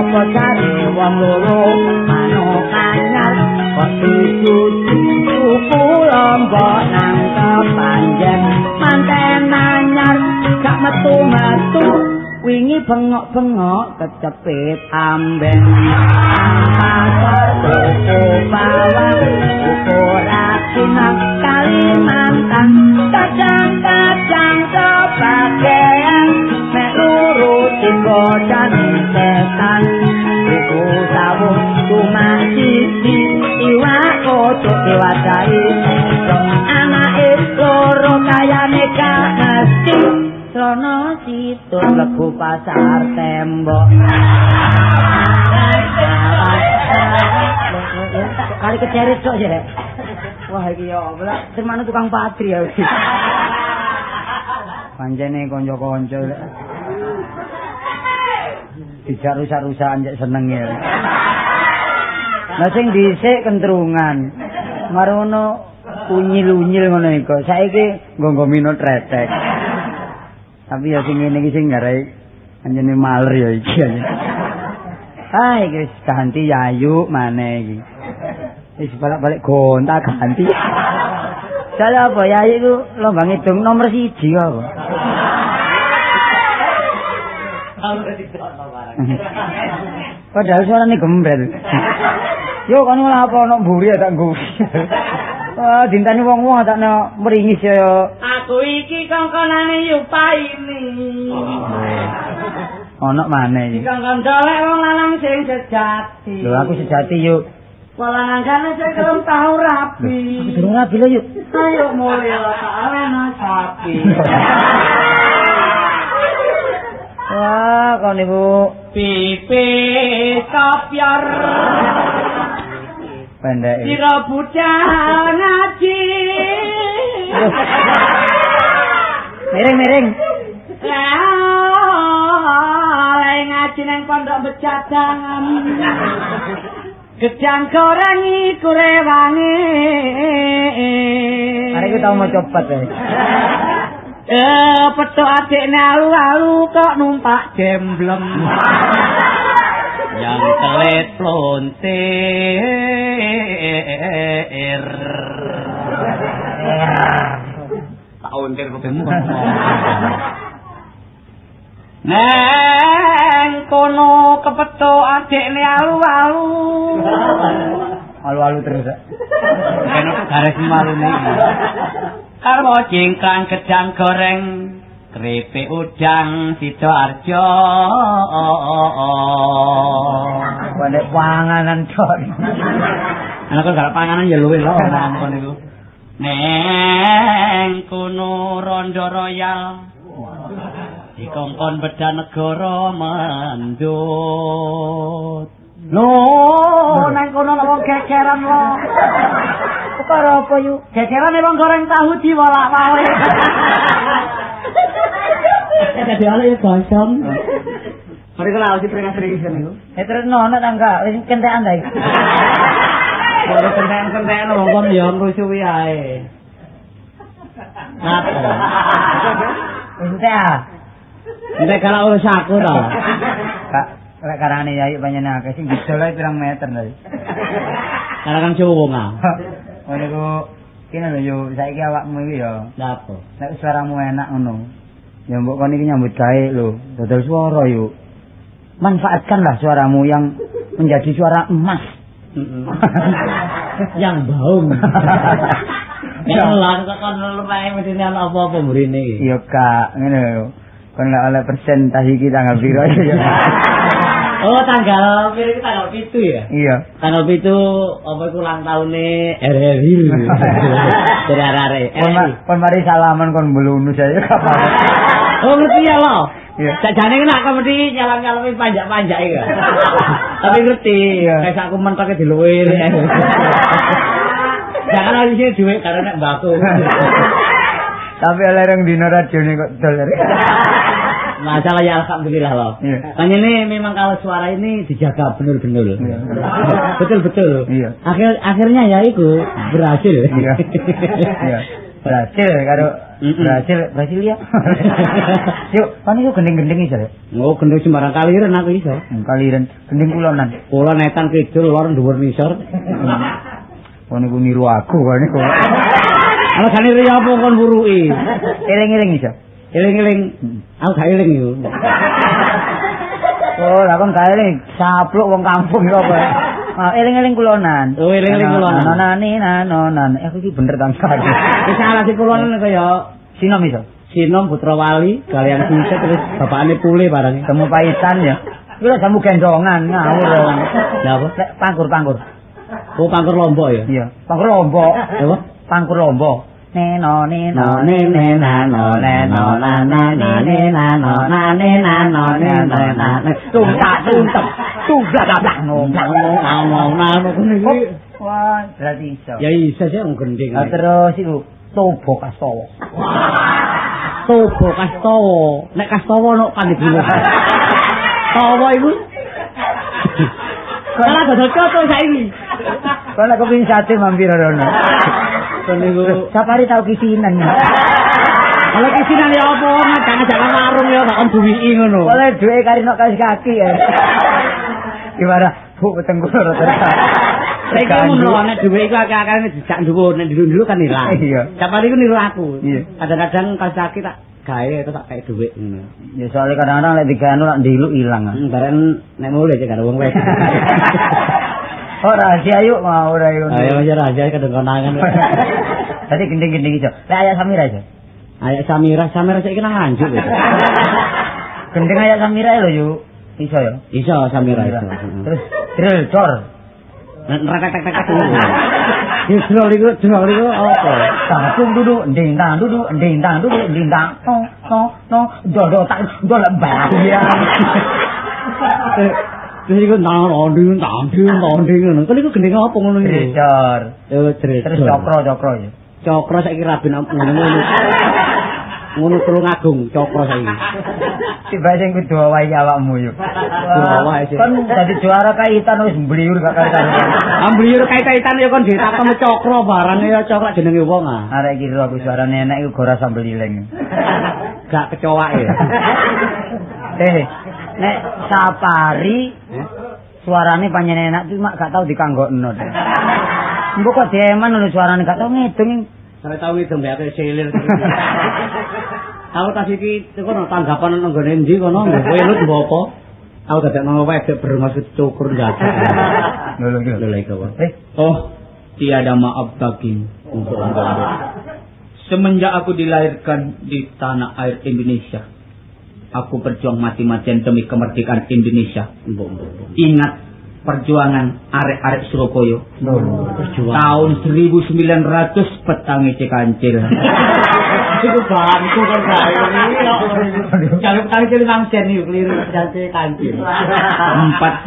opo cari wong loro Manuk anyar kok dicuci Tuku lombok nang kepanjen Manten anyar gak metu-metu wingi bengok-bengok kecepit amben pasar toko bawang ukurasi nang Kalimantan kacang-kacang sebagian mek nuruti godane siji iwak koco diwadahi anake loro kayane gak mesti Sono situ lebu pasar tembok. Kali kecerit kok ya. Wah iki ya ora semana tukang patri ya. Pancene kanca-kanca. Dijak rusak-rusakan cek seneng ya. Lah sing dhisik kentrungan. Marono unyil-unyil ngono iku. Saiki nggo minut tretek. Tapi ya sing ngene iki sing ngarai anjene maler ya iki. Ah iki wis ganti yayu maneh iki. Wis balik-balik gonta ganti. Saya apa yayu iku lomba ngitung nomor siji kok. Padahal suarane gembel. Yo kan ora apa ono mburi tak ngguwi. Wah, dintani wong-wong tak mringis ya. Aku iki kongkonane Yupaini. Ono maneh iki. Dikongkon colek wong lanang sing sejati. Lho aku sejati yuk. Walangan kane sing kelem tau rapi. Durung rapi lho yuk. Ayo mulya tak arena sapi. Wah, kau niku Pipi kopyor. Pendek. iki. Sira bocah ngaji. Miring-miring. Lah ngaji nang pondok becadangan. Gedang goreng iku rewange. Arek ku mau copat ya. Eh, petuk adikne alu-alu kok numpak demblem. Yang telit plontir tak ontir kupingmu Neng kono kepethuk adikne alu-alu. Alu-alu terus. ya. kena garis malu nih karo jingkang gedang goreng keripik udang sidoarjo Pendek panganan tok. anak kan gak panganan ya luwe lho nang niku neng kuno rondo royal dikongkon beda negara mendut Loh, nang kono ana wong gegeran lho. Perkara apa yu? Gegeran wong goreng tahu diwolak-walik. Dadi ala ya gosong. Mari kula awasi pring asring niku. Eh terus nono tangga wis kentekan ta iki. Baru kenten-kenten wong kon ya ngrusuwi ae. Napa? Wis entek. Nek kalau urus aku to. Kak, lek karane yayu panjenengan akeh sing didol ae pirang meter tadi. Karena kan suwung ah. Oh niku kene lho yo saiki awakmu iki yo. Napa? Nek suaramu enak ngono. Ya mbok kon iki nyambut gawe lho, dodol suara yuk. Manfaatkanlah suaramu yang menjadi suara emas. yang lan kok kon lumae medine ana apa-apa mrene iki. Iya kak, ngene lho. Kon lek oleh persen tahi iki tanggal piro ya. Oh tanggal piro iki tanggal 7 ya? Iya. Tanggal 7 apa iku ulang taune RRI. Dari arek Kon ma- kon mari salaman kon belunu saya kapan. Oh ngerti ya lo. Iya. Sajane kena aku mesti nyalam-nyalami panjak-panjak iki. Tapi ngerti, Iya. kayak aku mentoke diluwir. Jangan lagi sini duit karena nek mbako. Tapi oleh rong dino radio kok dol. Masalah ya alhamdulillah loh. Makanya ini memang kalau suara ini dijaga benar-benar. Betul-betul. Akhir akhirnya ya itu berhasil. Iya. Berhasil karo Mm-mm. berhasil Brasilia. Yuk, kan iku gending-gending iso. ya? Oh, gendeng sembarang kaliren aku iso. Hmm, Kaliren gending kulonan. Kula netan kidul lor dhuwur nisor. Kon iku niru aku kan iku. Ana gane riya apa kon buruki? Eling-eling iso. Eling-eling. Aku gak eling yo. Oh, lah kon kae eling sapluk wong kampung iku apa? Ah, eling-eling kulonan. Oh, eling-eling kulonan. Nonani nanonan. Eh, aku iki bener ta salah. Wis salah si kulonan kaya Sinom iso. Sinom Putra Wali kalian Sinset terus bapakane Pule barang. Temu paitan ya. Iku lho jamu gendongan ngawur. Lah apa? Pangkur-pangkur. Oh, pangkur lombok ya. Iya, pangkur lombok. Apa? Pangkur lombok. Neno neno No ne ne na no ne no na na na ne na no na ne na no ne no na ne tung tak tung tem tung bla bla bla no bla ngomong ngomong ngono iki. Wah, berarti iso. Ya iso sih wong gending. Terus iku tobo kastowo. Tobo Kastowo. Nek Kastowo no pandegule. Towo iku. Salah dodol coto saiki. Kalau aku pingin sate mampir rono. Niku Safari tau kisinan. Kalau kisinan ya apa ngajak-ngajak nang warung ya gak kon duwiki ngono. Boleh duwe kari nok kaki ya. Gimana? Bu petengku loro. Saiki ngono nek dhuwit iku akeh-akeh dijak dhuwur, nek dulu-dulu kan ilang. Iya. Sampai iku niru aku. Kadang-kadang pas sakit tak gawe itu tak kayak ngono. Ya soalnya kadang-kadang lek diganu lak ndilu ilang. Hmm, bareng nek mulai cek karo wong wes. Oh rahasia yuk mau ora yuk. Ayo aja raja kadang konangan. Tadi gending-gending iso. Lek ayah Samira iso. Ayo Samira, Samira saiki nang anjuk gitu. Gending ayah Samira lho yuk. Iso ya. Iso Samira iso. Terus drill cor. Tek tek ngono. Ya drol iku drol iku apa? Tanggung duduk, nding tang duduk, nding tang duduk, nding tang. No, no, no, dodo tak dol bahagia. Terus iku nang nding nang nding nang nding ngono. Kan iku gendeng apa ngono iki? cor. Eh dril. Terus cokro cokro ya. Cokro saiki rabi nang ngono. Ngono tulung agung cokro saiki. Tiba sing kudu wae awakmu yuk. Wae sih. Kan dadi juara kaitan wis mbliur gak kaitan. Ambliur kait-kaitan ya kon ditakon cokro barang ya cokro jenenge wong ah. Arek iki aku suarane enak iku gora sambel ileng. Gak kecoake. Eh, nek safari suarane panjen enak cuma gak tau dikanggokno. Mbok kok dieman lho suarane gak tau ngedung. Saya tahu itu mbak aku selir. Aku tas iki itu kono tanggapan nang gone endi kono kowe lu mbok apa? Aku dadak nang wedok bermaksud cukur enggak. Lho lho Lho lha iku. Eh, Oh, tiada maaf bagimu. Semenjak aku dilahirkan di tanah air Indonesia, aku berjuang mati-matian demi kemerdekaan Indonesia. Ingat perjuangan arek-arek Surabaya tahun 1900 petangi cekancil. Iku bantu kan gawe. Jangan petang mangsen iki keliru kancil. 45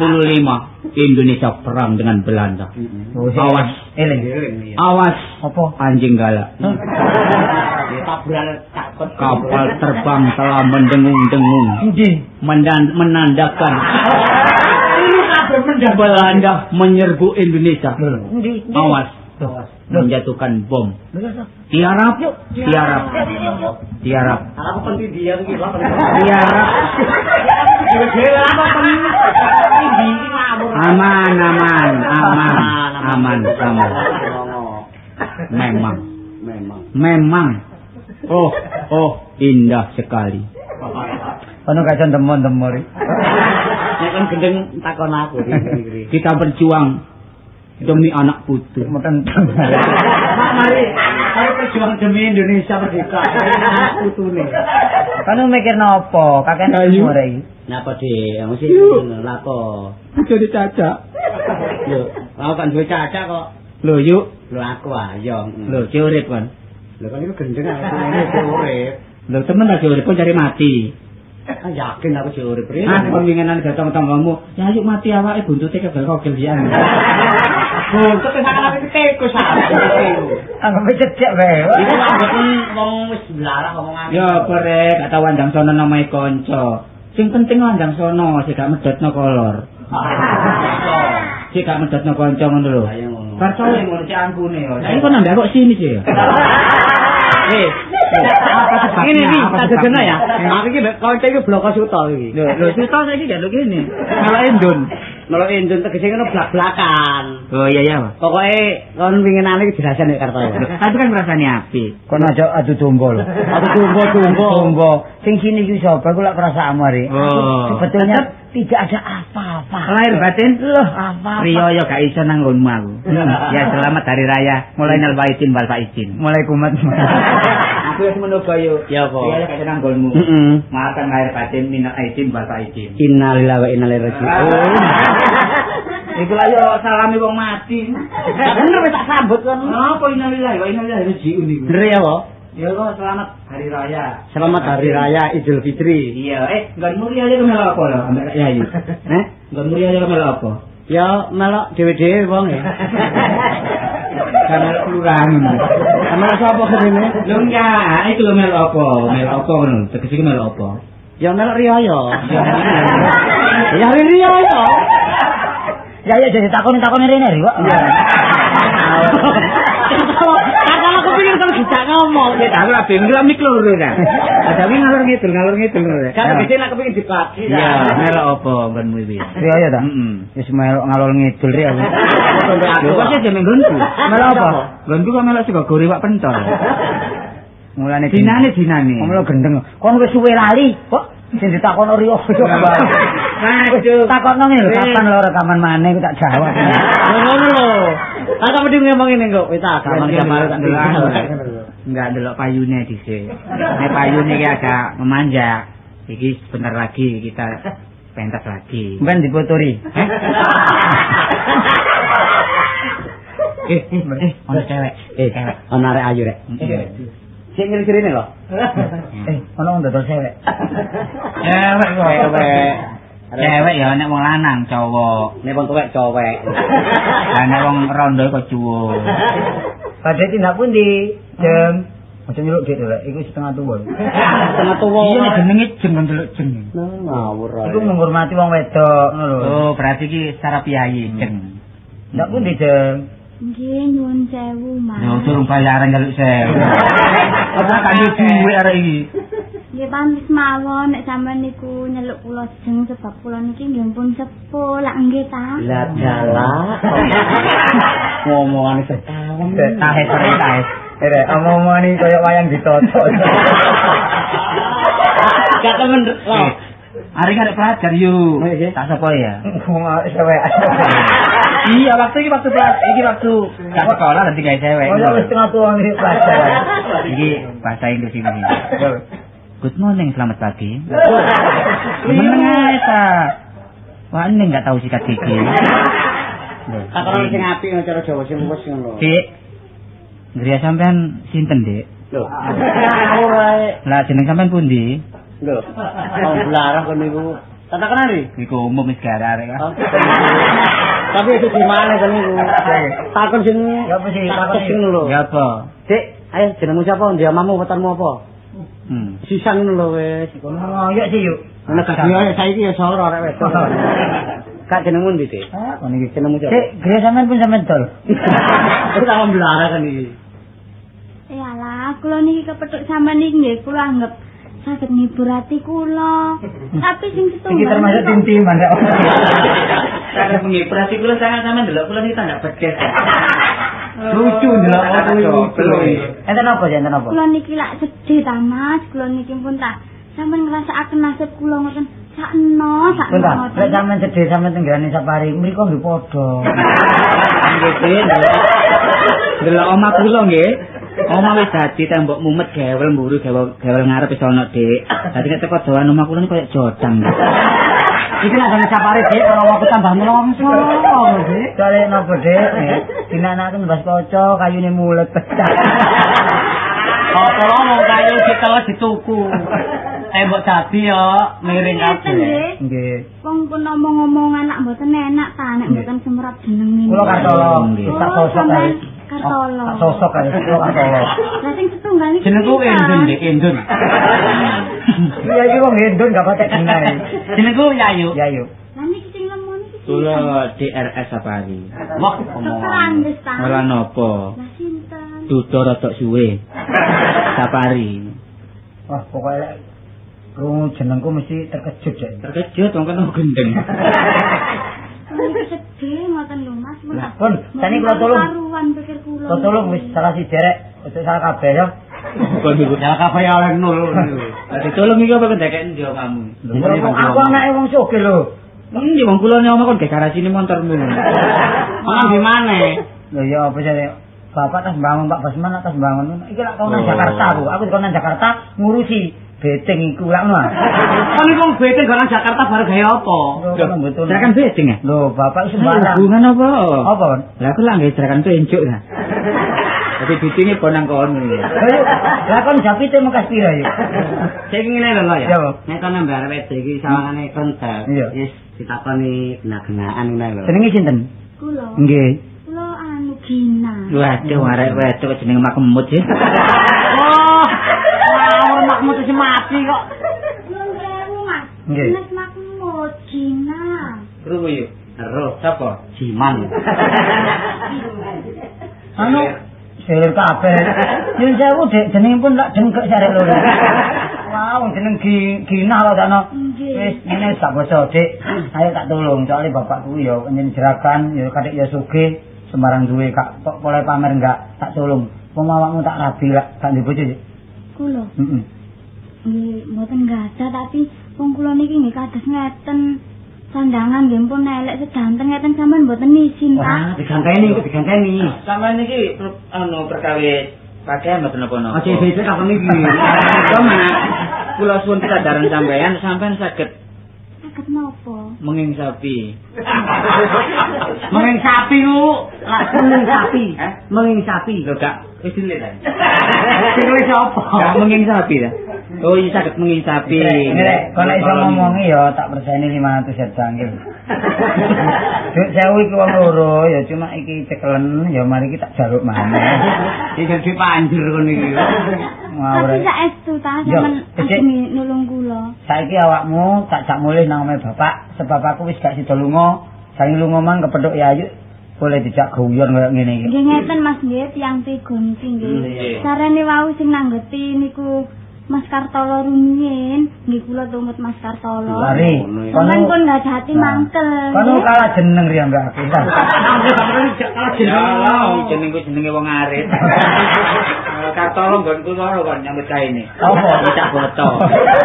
Indonesia perang dengan Belanda. Awas, eling. awas, Apa? anjing galak. Takut. Kapal terbang telah mendengung-dengung. Menandakan Belanda menyerbu Indonesia. Awas, menjatuhkan bom. Tiarap, tiarap, tiarap, Aku penting dia iki lho. tiarap. Aman, aman, aman, aman, aman. Memang, Memang. memang. Oh, oh, indah sekali. Ono gak iso demon-demon. Nek kon gendeng takon aku. Kita berjuang demi anak putu. Mboten. Mak mari, mari berjuang demi Indonesia merdeka. Anak putune. Kan mikir nopo? Kakek iki. Napa di, mesti lapo. Aja dicacak. Lho, aku kan duwe caca kok. Lho yuk, Lho aku ayo. lho ki urip kon. Lho kan iku gendeng aku ngene iki urip. Lho temen lagi urip kok cari mati. Ah yakin aku sih urip rene. Ah, penginginan datang tanggamu. Ya yuk mati awake buntute kebel kok gelian. Buntut sak aku tikus sak. Anggap cecek wae. Iku anggap wong wis blarang ngomongan. Ya gak tau wandang sono namae kanca. Sing penting wandang sono, sing gak medhotno kolor. Sing gak medhotno kanca ngono lho. Ngono. Percaya cek ampune yo. Saiki kok nambah kok sini sih ya. Eh? Ini iki degena ya. Aku iki kanca iki blok suto iki. Lho, lho cerita saiki gak lho kene. Kalau endun. Nolok enjun tegese ngono blak-blakan. Oh iya iya. Pak. Pokoke kon winginane jelasan nek karto ya. Tapi kan ngrasani apik. Kono aja adu domba lho. Aku tumbo-tumbo. Domba. Sing sini iki sapa? Iku lak perasaanmu hari. Oh. Sebetulnya tidak ada apa-apa. Lahir batin. Loh, apa? Rio yo gak iso nang aku. Ya selamat hari raya. Mulai nal baitin bal faizin. Mulai kumat. Aku wis menunggu yo. Ya apa? Rio yo gak iso nang nggonmu. Heeh. Maafkan lahir batin minal aidin bal faizin. Innalillahi wa inna ilaihi raji'un. Iku lah yo salami wong mati. Bener wis tak sambut kon. Apa innalillahi wa inna ilaihi raji'un iku? Bener ya, Pak? Ya kok selamat hari raya. Selamat hari raya Idul Fitri. Iya, eh nggonmu Rio yo melok apa lho ambek Kak Yayu? Eh? Nggonmu Rio yo melok apa? Ya melok dhewe-dhewe wong ya. Karena kelurahan Melok sapa kene? Lho enggak, iku lho melok apa? Melok apa ngono? Tegese iku melok apa? Ya melok riyo. Ya riyo ya. Ya ya jadi takon-takon rene ri, Pak. Kalau aku pikir kalau bisa ngomong. Ya tak ora bingung lah mik loro kan. Ada wi ngalor ngidul ngalor ngidul. Kan bisa aku pikir dibagi. Iya, melok apa nggonmu iki? Ri ya ta? Heeh. Wis melok ngalor ngidul ri aku. Lho kok sih jeneng nggonku? Melok apa? Nggonku kok melok sego gori wak pentol. Mulane Dinane dinane. Ngomong gendeng. Kon wis suwe lali, kok sing ditakono Rio. Waduh. Takono ngene lho, kapan lo rekaman maneh tak jawab. Ngono lho. Aku mesti ngomong ini kok. Wis tak gampang gampang tak tinggal. Enggak delok payune dhisik. Nek payune iki agak memanjak. Iki sebentar lagi kita pentas lagi. Ben diputuri. Eh, eh, eh, ono cewek. Eh, ana arek ayu rek. Sing ngiri-ngirine lho. Eh, ono ndodol cewek. Cewek kok. Cewek. Cewek ya nek wong lanang cowok. Nek wong tuwek cowek. Lah nek wong rondo kok cuwuk. Padahal tindak pundi? Jeng. Aja nyeluk dik lho, iku setengah tuwa. Tengah tuwa. Iya nek jenenge jeng kon delok jeng. ngawur ae. Iku menghormati wong wedok ngono lho. Oh, berarti iki secara piyayi jeng. Ndak pundi, Jeng? Nggih nyuwun sewu, Mas. Ya durung bayaran jaluk sewu. Apa kan yo duwe arek iki? Nggih pantes mawon nek sampean niku nyeluk kula jeng sebab kula niki nggih pun sepuh lak nggih ta. Lah galak. Ngomongan sekawan. Tahe tahe. Ere, omong-omong koyo wayang ditoto. Gak temen. Eh, Ari arek pelajar yuk. Oh. Tak sapa ya? Wong cewek. Iya, waktu iki waktu pelajar, iki waktu gak sekolah nanti gawe cewek. Oh, wis setengah tuwa iki pelajar. Iki bahasa Inggris ini. Good morning, selamat pagi. Ae ta. Wah, ini enggak tahu sikat gigi. Tak ono sing apik ngono cara Jawa sing wis ngono. Dik. Gria sampean sinten, Dik? Lho. Ae. Lah jeneng sampean pundi? Lho. Wong blarang kon niku. Tak tak kenali. Iku umum wis kan. Tapi itu di mana kan niku? Takon sing Ya apa sih, takon takon sing lho. Ya apa? Dik, ayo jenengmu siapa? Ndi amamu wetonmu apa? Hmm. Sisang lho wis. Ngono yuk sih yuk. Ana gak saiki ya soro arek wedok. Kak jenengmu ndi, Dik? Ah, kon iki. Jenengmu siapa? Cek, gere sampean pun sampean dol. Itu blarang kan iki. Yalah, kula niki kepethuk sampean niki nggih kula anggap saged ngibur ati kula. Tapi sing setunggal. Iki termasuk tintiman rek. Karena mengiprasi kula sangat sampean delok kula niki tandak bedes. Lucu ndelok Anak lucu. iki. Enten apa, enten apa? Kula niki lak sedih ta Mas, kula niki pun tak sampean ngrasakaken nasib kula ngoten sakno sakno Bentar, ngoten. lek sampean sedih sampean tenggarane sapari, mriku nggih padha. Nggih, Delok omah kula nggih. Omah wis dadi tembok mumet gewel mburu gewel gewel ngarep wis ana, Dik. Dadi nek teko doan omah kula koyo jodang. Iki nek jane sapari dik, ora aku tambah melongso, Dik. Kale napa, Dik? Dinanaken mbas kaca kayune mulet pecah. Apa mau kayu diteles dituku. Tembok dadi yo miring kabeh. nggih. Wong pun ngomong-ngomong anak mboten enak ta nek mboten semrap jeneng ini. Kula kartolo, Nggih. tak Oh, kae. Kartolo. Sosok kula kartolo. Lah sing setunggal niki. Jenengku? Endun, Dik, Endun. Iya iki wong gendon gak patek jenenge. Jenengku Yayu. Ya yuk. Lah niki sing lemon iki. Kula DRS Sapari. Wah, Keperan omongan. wis ta. Ora napa. Lah sinten? Dudo rada suwe. Sapari. Wah, pokoknya lek krungu jenengku mesti terkejut ya. Terkejut wong kan gendeng. Sedih ngoten lho Mas. Lah, pun, tani kula tolong. Karuan pikir kula. Kula tolong wis salah si derek, ojo salah kabeh ya. Ya kabeh ya oleh nul. Tolong iki apa kendekek ndi kamu? Aku anake wong sugih lho. Endi wong kula nyoma kon ge garasine montormu. Mang di mana? Lho ya apa sih Bapak tas bangun Pak Basman tas bangun. Iki lak kau nang Oh. Jakarta aku. Aku kau nang Jakarta ngurusi beteng iku lak ngono. Kan iku wong bete gara Jakarta baru gaya apa? Serakan becing ya? Lho, Bapak iku Hubungan sembarang. apa? Apa kon? Lah aku lah nggih serakan pencuk ya. Tapi bitinge bonang kono. Lho, Lah kon japite mekas pira yuk? Saiki ngene lho ya. Ya, Pak. Nek kono mbare wede iki sawangane kontak. Iya. Wis ditakoni gena-genaan ngene lho. Jenenge sinten? Kula. Nggih. Kula anu Gina. Waduh arek wedok jenenge makemut ya. Makmu terus mati kok. Mas. Nggih. Nes makmur Gina. Krungu yuk. Ero sapa? Jiman. Anu selir kabeh. Nyun sewu Dek, jenenge pun lak dengkek sarek loro. Wow, jeneng Gi- Gina takno. Nggih. Wis ngene tak basa, Dik. Ayo tak tolong, soalnya bapakku ya nyen jerakan, ya kadek ya sugih, sembarang duwe kak kok boleh pamer enggak, tak tolong. Wong awakmu tak rabi lak, gak ndek bojo, Dik. Kula. Heeh. Nggih, mboten gadah tapi wong kula niki nggih kados ngeten. Sandangan nggih pun elek sedanten ngeten sampean mboten izin Wah, ta. diganteni, diganteni. Sampeyan iki anu perkawis pakaian mboten napa-napa. Ojo beda kapan iki. Cuma kula suwun kesadaran sampeyan sampeyan saged Saged napa? menging sapi. Menging sapi ku, lak menging sapi. Menging sapi. Lho gak wis dile ta. Sing wis apa? Menging sapi ta. Oh iya saged menging sapi. Nek kalau iso ngomongi ya tak perseni 500 set jangkil. Duk sewu iki wong loro ya cuma iki cekelen ya mari kita jaluk maneh. Iki jadi panjer kono iki. Ngawur. Tapi saestu ta sampean nulung kula. Saiki awakmu tak jak mulih nang omahe bapak sebab aku wis gak sida lunga. Saking lunga mang kepethuk ya ayu boleh dijak guyon koyo ngene iki. Nggih ngeten Mas nggih tiyang Tegonci nggih. Sarene wau sing nanggeti niku Mas Kartolo rumiyin, nggih kula tumut Mas Kartolo. Lari. Sampeyan pun Kono nggak hati mangkel. kono kalah jeneng riya mbak aku. Ya Allah, jenengku jenenge wong arit. Kartolo nggonku loro kon nyambut gawe ini. Apa? Bocah boto.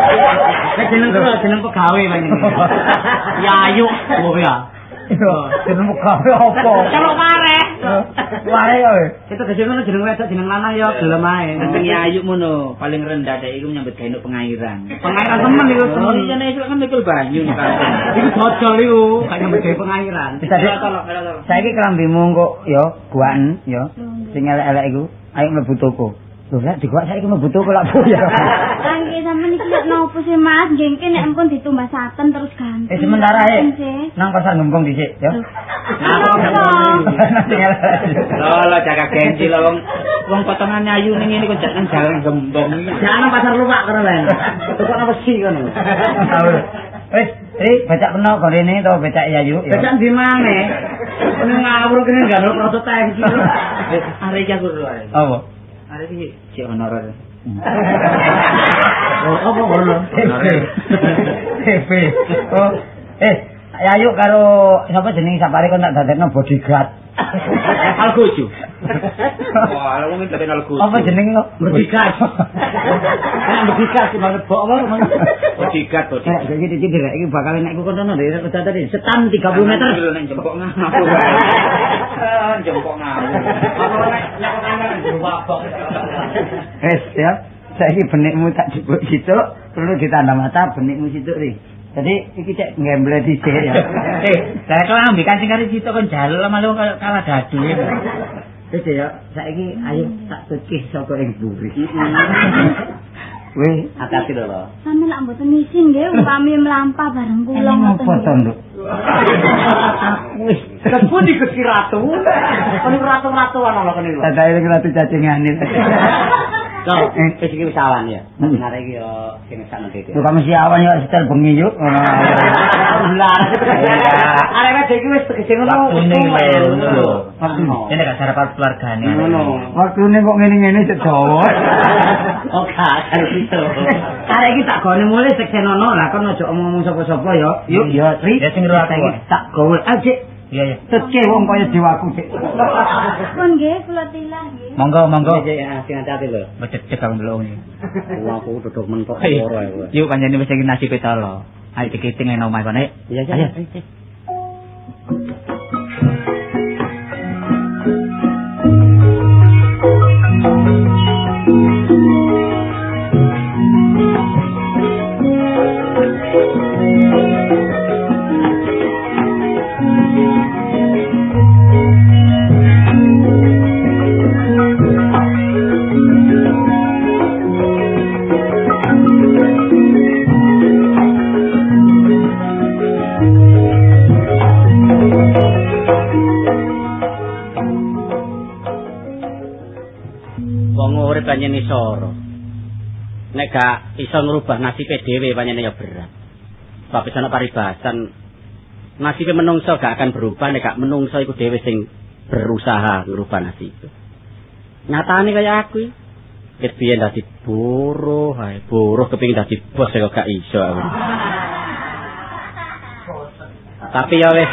Nek jeneng kula jeneng pegawe. Ya ayu, oh ya. Jeneng gawe apa? Kalau mareh. Ware yo. Itu ke jeneng jeneng wedok jeneng lanang ya gelem ae. Ya ayu mono, paling rendah dek iku nyambut gawe pengairan. Pengairan temen iku Oh, temen. iya nek kan mikul banyu. Iku dodol iku, gak nyambut gawe pengairan. Bisa dik. tolong. Saiki kelambimu kok yo guaken yo. Sing elek-elek iku ayo mlebu toko. Lho lek diguak saiki toko lak bu ya. Kangge sampean iki lek nopo sih Mas? Nggih nek ampun ditumbas-aten terus ganti. Eh sementara ae. Nggih. Nang pasar gembong dhisik elek-elek. Lolo jaga gengsi lo wong wong potongan ayu ning ngene kok jangan jalan gembong iki. Jangan pasar lumak kono lain. Tukok napa sih kono. Wis, Tri, becak peno gorene to becak yayu yo. Becak di mana? Ini ngawur kene gak ada prototipe iki. Arek aku lho arek. Apa? Arek iki si honorer. Oh, apa kono? Hehe. Oh, eh, yayu karo sapa jenenge sapare kon tak dadekno bodyguard. Algojo. Wah, wong iki kenal Gusti. Apa jeneng kok? Berdikas. Kan berdikas banget bok apa. Bodyguard, Eh, bodyguard. jadi jadi direk iki bakal nek iku kono kota tadi setan 30 meter. Nek jempok ngawur. Eh, Jempok ngawur. Apa nek nyakok kangen jero wabok. Wes ya. Saiki benikmu tak jebuk situ, perlu ditanda mata benikmu situ ri. Jadi iki cek ngemble dhisik ya. Eh, saya kelambi kancing kari situ kan jalur malu kalah dadu. Wis ya, saiki ayo tak tukih saka ing buri. Weh, Hati-hati lho. Sampe lak mboten isin nggih umpami mlampah bareng kula ngoten. ngopo to, Nduk? Wis, kebun iki Gusti Ratu. Kan ratu-ratu ana lho kene lho. Tadi ini ratu cacingan Kau, Eh. wis iki wis awan ya. Hmm. Arek iki yo sing sakno dhewe. Tuh kamu siawan ya setel bengi. Ngono. Alhamdulillah. Arek wis iki wis tegese ngono. Waktune melu lho. Ini gak sarapan keluargane. Ngono. Waktune kok ngene-ngene cek Jawa. Oh, gak gitu. Arek iki tak gone mulai seksenono lah kon aja omong-omong sapa-sapa ya. Yuk Tri. Ya, sing ngero aku. Tak gawe aja. Iya, iya. Teke wong kaya dewaku cek. Pun nggih kula tilah nggih. Monggo, monggo. Ya, sing hati-hati lho. Becek aku dulu ini. Wah, aku duduk mentok loro ya. yuk panjani wis iki nasib kita lho. Ayo dikiting nang omah kono. Iya, Ayo. iya. Urip pancen isoro. Nek gak iso ngrubah nasibe dhewe pancen ya berat. Sebab wis ana paribasan nasibe menungso gak akan berubah nek gak menungso iku dhewe sing berusaha ngrubah nasib. Nyatane kaya aku iki. Wis biyen dadi buruh, hae buruh kepengin dadi bos kok gak iso aku. Tapi ya wis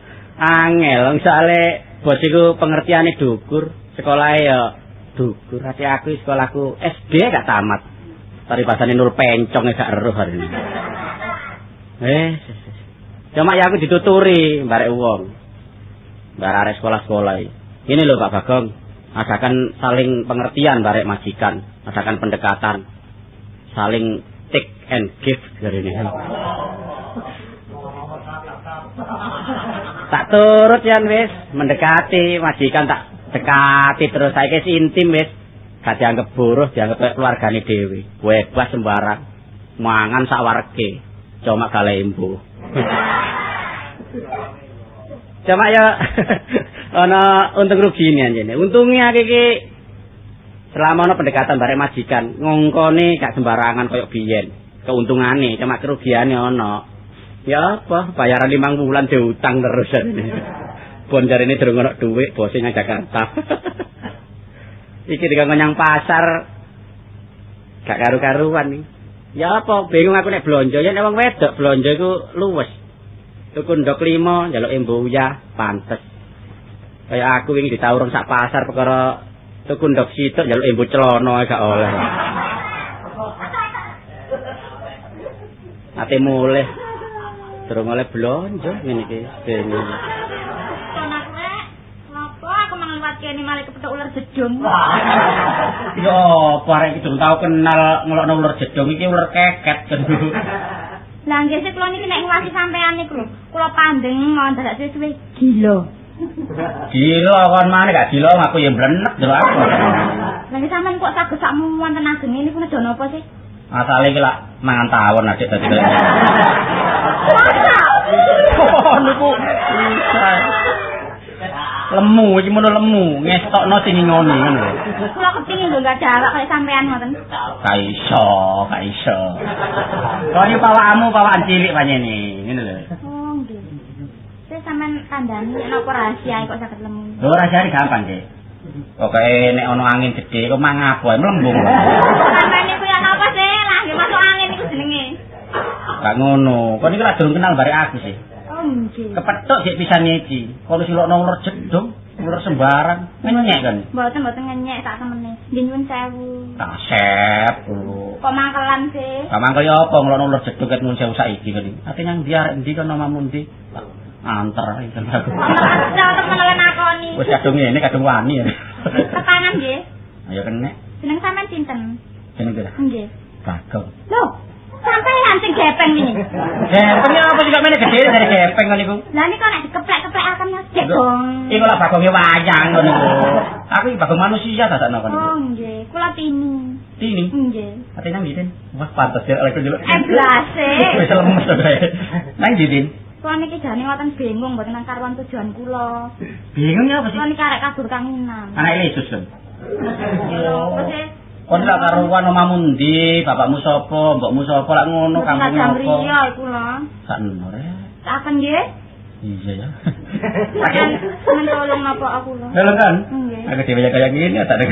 angel soalé bos iku pengertiane dukur, sekolahe ya dukur. Ati aku sekolahku SD gak tamat. Paribasane nur pencong gak eruh hari ini. Eh, cuma ya aku dituturi barek wong. Barek arek sekolah-sekolah. Ini loh Pak Bagong, adakan saling pengertian barek majikan, adakan pendekatan, saling take and give dari ini. tak turut yan wis mendekati majikan tak dekati terus saiki intim wis. Gak dianggap buruh dianggap kayak keluargane dhewe bebas sembarang. Mangan sak warge. Cuma galembu cuma ya ana untung rugi ini anjene. Untungnya iki selama ana pendekatan bareng majikan ngongkone gak sembarangan koyo biyen. Keuntungane cuma kerugiane ana Ya apa, bayaran limang bulan diutang terus. Bon jari ini durung ana dhuwit bose nang Jakarta. Iki dikanggo nyang pasar gak karu-karuan nih. Ya apa, bingung aku nek blonjo ya nek wong wedok blonjo iku luwes. Tuku ndok limo njaluk embuya pantes. Kayak aku wingi ditawurung sak pasar perkara tuku ndok sitok njaluk embu celana gak oleh. Ate mulih Durung oleh blonjo ngene iki. Dene. Anak rek, ngopo mangliwat kene malah kepethuk ular jedung. Yo, barek iki durung tau kenal ngelokno ular jedong iki ular keket. Lah nggih sik kula niki nek ngwasi sampean niku lho, kula pandeng mau dadak suwe gila. Gila kon maneh gak gila aku ya blenek delok aku. Lah iki sampean kok saged sakmu wonten ageng niku nedha napa sih? Asale iki lak mangan tawon adik dadi. Masa? Oh, niku. Lemu iki mono lemu, ngestokno sing ngono lho. Kula kepingin lho gak ada awak kaya sampean ngoten. Ka iso, ka iso. Iki pawakmu pawakan cilik panjene, ngene lho. Oh nggih. Sampean kandhani nek napa rahasia kok saged lemu. Lho rasane gampang, Dik. Pokoke nek ana angin gedhe kok mangapo ae mlembung. Sampean niku ya napa sih? Lah masuk angin niku jenenge. Gak ngono. Kok iki lak durung kenal barek aku sih. Nggih. Kepethuk sik pisan iki. Kalau silokno ular jedong. Ular sembarang. Ngenyek kan. Mboten mboten ngenyek sak temene. Nggih nyuwun sewu. Kasep. lho. Kok mangkelan sih? Kamang kaya apa ngelono ular jeduk ket nun sewu saiki kan. Ate nang ndi arek ndi kan omamu ndi? Anter iki kan aku. Ora temen nakoni. Wis kadung ngene kadung wani. Ketangan nggih. Ayo kenek. Jeneng sampean sinten? Jeneng pira? Nggih. Bagong. Loh, sampean sing gepeng iki. Gepeng apa sih kok mene gede dari gepeng kan iku? Lah niku nek dikeplek-keplek akan nyedek dong. Iku lah bagonge wayang ngono iku. Aku iki bagong manusia ta sakno iku. Oh nggih, kula tini. Tini. Nggih. Ate nang ndi, Tin? Wah, pantes ya lek ndelok. Eh blase. Wis lemes to kae. Nang ndi, Tin? Kula niki jane ngoten bingung mboten nang karuan tujuan kula. Bingung apa sih? Kula niki arek kabur kanginan. Anak Yesus kan. Kon lak karo wong omahmu ndi? Bapakmu sapa? Mbokmu sapa? Lak ngono kampung opo? Sampeyan riya iku lho. Sak re. Tak nggih. Iya ya. Sampeyan men apa aku lho. Tolong kan? Nggih. Aku dhewe kaya ngene tak nek.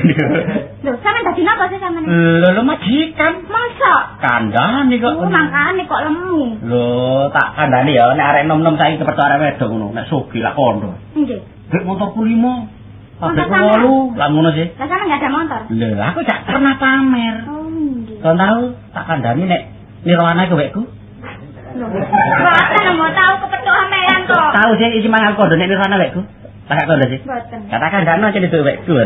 Lho, sampeyan dadi napa sih sampeyan? Lho, lho majikan. Masa? Kandhani kok. Oh, mangkane kok lemu. Lho, tak kandhani ya nek arek nom-nom saiki kepercaya arek wedok ngono. Nek sugih lak kondo. Nggih. Dek motor 5. pabrik ku wolu, lah ngono sih. Lah sana enggak ada motor. Lho, aku gak oh, pernah pamer. Oh, nggih. Kok tau tak kandhani nek nirwana iku wekku? Lho, aku mau tahu kepethuk amelan kok. Tau sih iki mangan kondo nek nirwana wekku. Tak gak kondo sih. Mboten. Katakan dano aja dituku wekku.